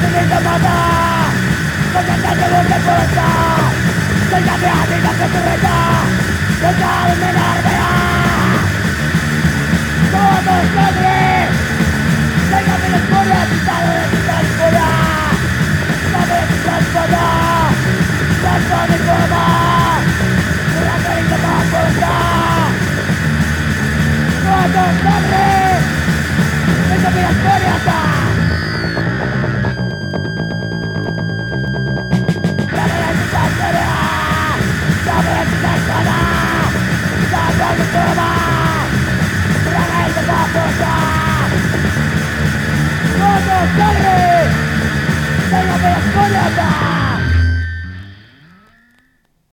finito moda Concentrate vuestra fuerza Soy la vida que tu reta Total menarbea Todos sangre Tenga mi escuela Quitado de tu transpora Dame de transpora Transpora mi forma Una carita más fuerza Todos sangre Tenga mi escuela ¡Corre! ¡Sácame las colas!